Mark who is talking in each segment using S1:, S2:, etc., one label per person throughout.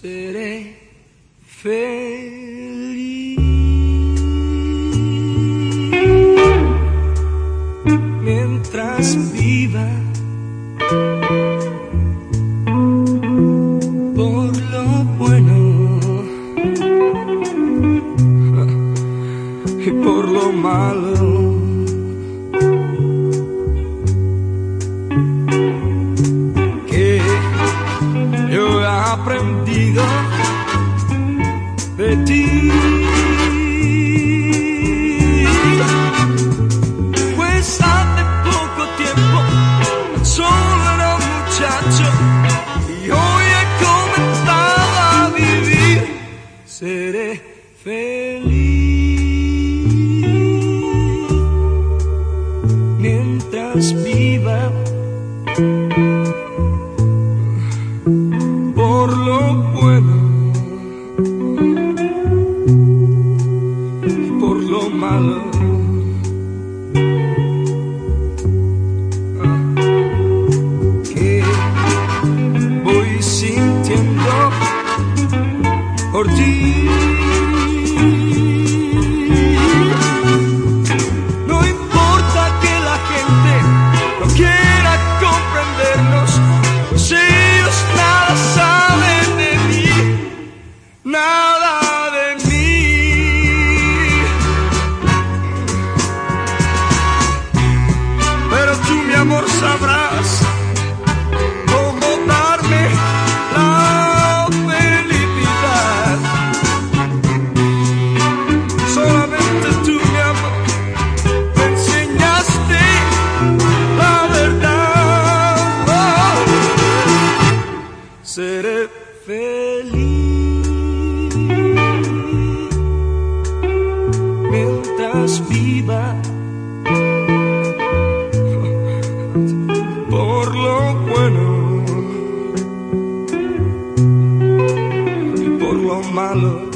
S1: seré feliz mientras viva por lo bueno y por lo malo. Aprendido de ti. Pues hace poco tiempo solo era un muchacho y hoy he comenzado a vivir. Seré feliz mientras viva que voy sintiendo por ti. Seré feliz mientras viva. por lo bueno y por lo malo.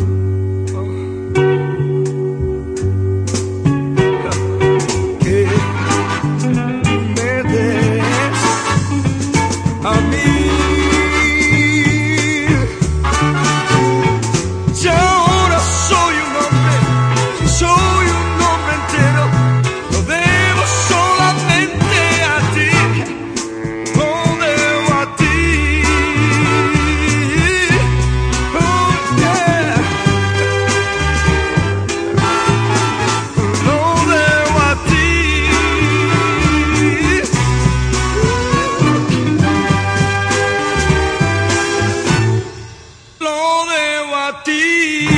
S1: Ti.